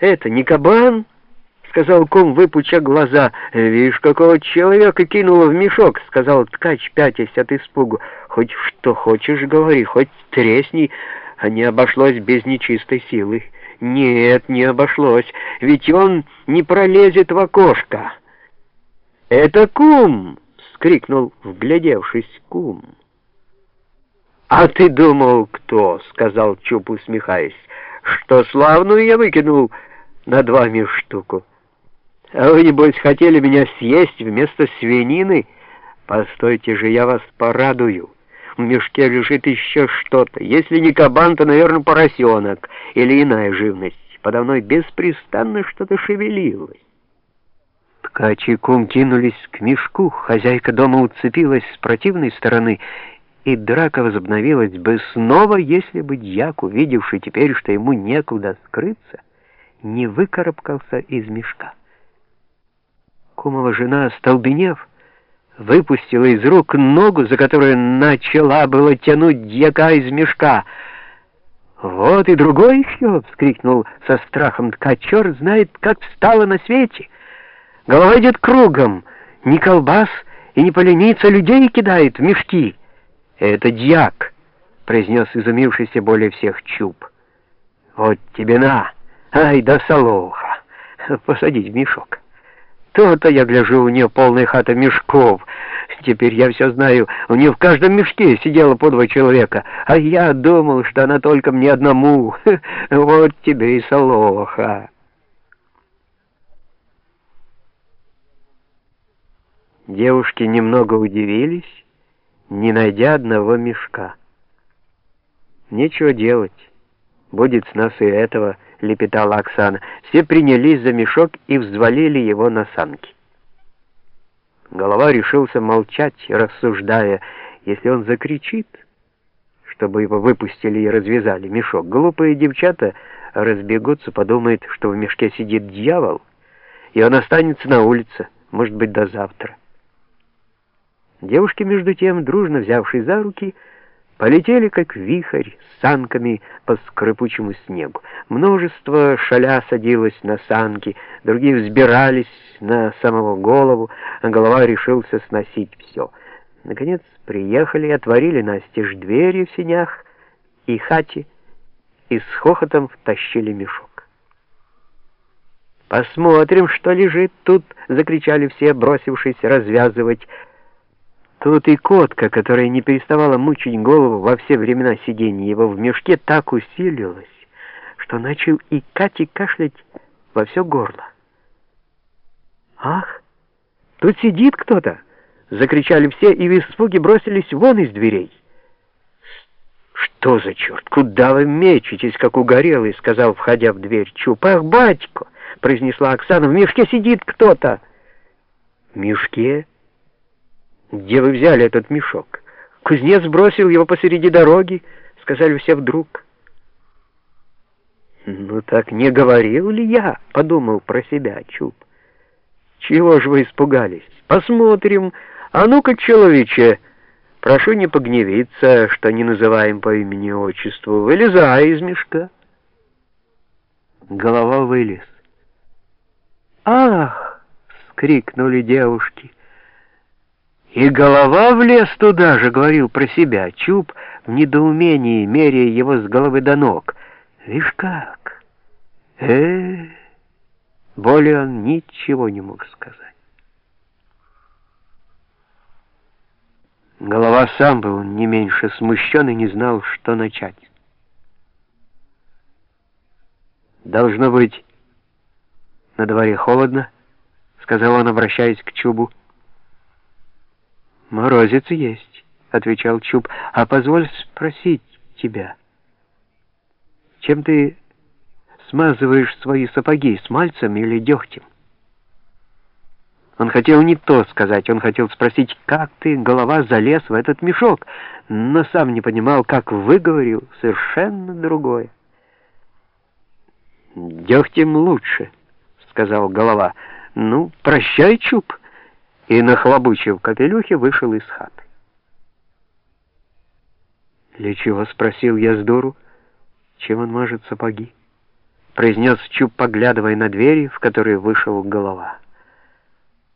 Это не кабан?» — сказал кум, выпуча глаза. «Видишь, какого человека кинуло в мешок!» — сказал ткач, пятясь от испугу. «Хоть что хочешь, говори, хоть тресни, а не обошлось без нечистой силы». «Нет, не обошлось, ведь он не пролезет в окошко». «Это кум!» — скрикнул, вглядевшись кум. «А ты думал, кто?» — сказал Чуп, усмехаясь. «Что славную я выкинул над вами штуку. А вы, небось, хотели меня съесть вместо свинины? Постойте же, я вас порадую. В мешке лежит еще что-то. Если не кабан, то, наверное, поросенок или иная живность. Подо мной беспрестанно что-то шевелилось. Ткачи кум кинулись к мешку. Хозяйка дома уцепилась с противной стороны и драка возобновилась бы снова, если бы дьяк, увидевший теперь, что ему некуда скрыться, не выкарабкался из мешка. Кумова жена, столбенев, выпустила из рук ногу, за которую начала было тянуть дьяка из мешка. «Вот и другой еще!» — вскрикнул со страхом ткачер, знает, как стало на свете. Голова идет кругом, ни колбас и не поленится, людей кидает в мешки. «Это дьяк», — произнес изумившийся более всех Чуб. «Вот тебе на! Ай да солоха! Посадить в мешок!» То-то я гляжу, у нее полная хата мешков. Теперь я все знаю, у нее в каждом мешке сидело по два человека, а я думал, что она только мне одному. Вот тебе и солоха!» Девушки немного удивились, не найдя одного мешка. «Нечего делать, будет с нас и этого», — лепетала Оксана. Все принялись за мешок и взвалили его на санки. Голова решился молчать, рассуждая, если он закричит, чтобы его выпустили и развязали мешок. Глупые девчата разбегутся, подумают, что в мешке сидит дьявол, и он останется на улице, может быть, до завтра. Девушки, между тем, дружно взявшись за руки, полетели, как вихрь, санками по скрипучему снегу. Множество шаля садилось на санки, другие взбирались на самого голову, а голова решился сносить все. Наконец приехали, отворили настежь двери в синях и хате, и с хохотом втащили мешок. «Посмотрим, что лежит тут!» — закричали все, бросившись развязывать И котка, которая не переставала мучить голову во все времена сидения его в мешке, так усилилась, что начал и Кати кашлять во все горло. «Ах, тут сидит кто-то!» — закричали все и в испуге бросились вон из дверей. «Что за черт? Куда вы мечетесь, как угорелый?» — сказал, входя в дверь. «Чупах, батько!» — произнесла Оксана. «В мешке сидит кто-то!» «В мешке?» «Где вы взяли этот мешок?» «Кузнец бросил его посреди дороги», — сказали все вдруг. «Ну так не говорил ли я?» — подумал про себя Чуб. «Чего же вы испугались? Посмотрим. А ну-ка, человече, прошу не погневиться, что не называем по имени-отчеству. Вылезай из мешка». Голова вылез. «Ах!» — скрикнули девушки. И голова влез туда же, говорил про себя. Чуб в недоумении, меряя его с головы до ног. Вишь как? э, -э, Более он ничего не мог сказать. Голова сам был не меньше смущен и не знал, что начать. «Должно быть, на дворе холодно», — сказал он, обращаясь к Чубу. «Морозец есть», — отвечал Чуб. «А позволь спросить тебя, чем ты смазываешь свои сапоги, смальцем или дегтем?» Он хотел не то сказать, он хотел спросить, как ты, голова, залез в этот мешок, но сам не понимал, как выговорил совершенно другое. «Дегтем лучше», — сказал голова. «Ну, прощай, Чуб» и, нахлобучив капелюхи, вышел из хаты. «Для чего?» — спросил я с дуру. «Чем он мажет сапоги?» произнес Чуб, поглядывая на двери, в которые вышел голова.